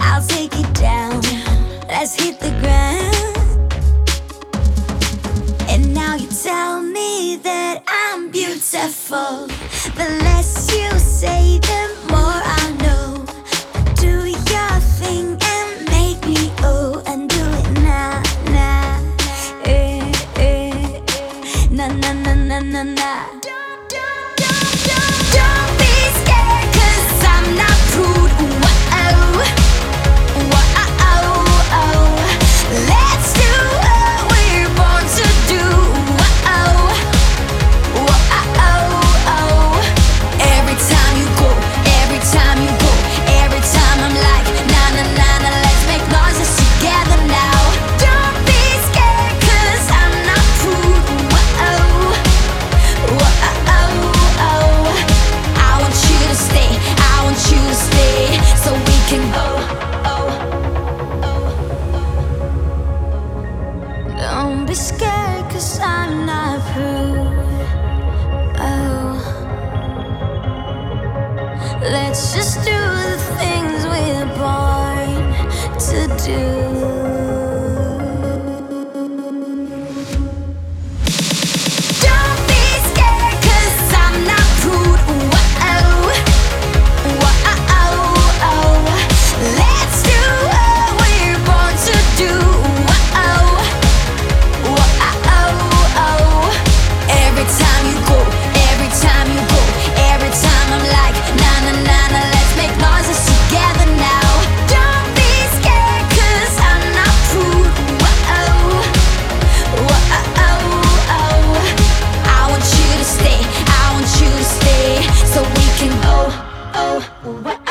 I'll take down. Let's hit the ground. And now you tell me that I'm beautiful. The less you say, the more I know. Do your thing and make me oh, and do it now, now. Eh, eh, eh. Na na na na na na. Don't be scared, cause I'm not proof. Oh, let's just do the things we're born to do. what